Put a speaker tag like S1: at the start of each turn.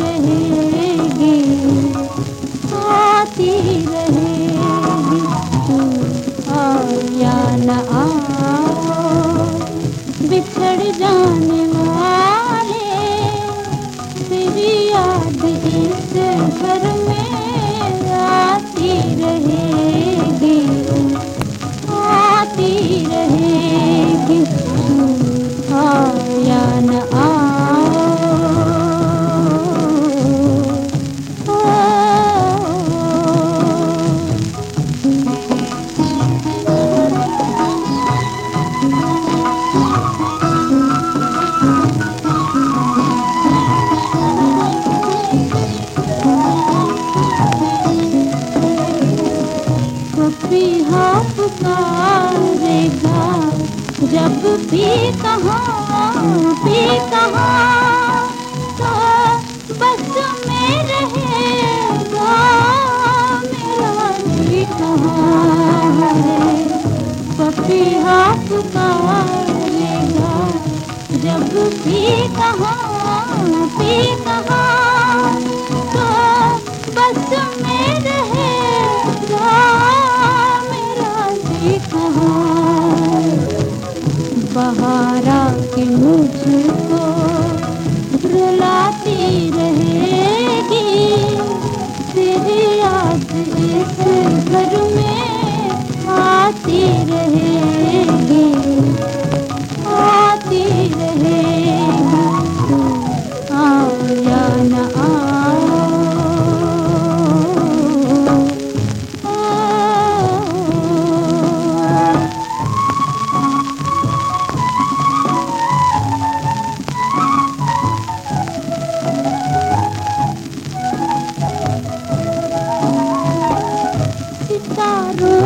S1: रहेगी, आती रहेगी तू आओ या न आओ बिछड़ याद इस घर में आती रहेगी आती रहेगी। पपीहा पुकारेगा जब भी कहाँ भी कहाँ तो बस में रहेगा मेरा भी कहाँ। है पपीहा पुकारेगा जब भी कहाँ भी कहाँ कहा? बहारा के मुझे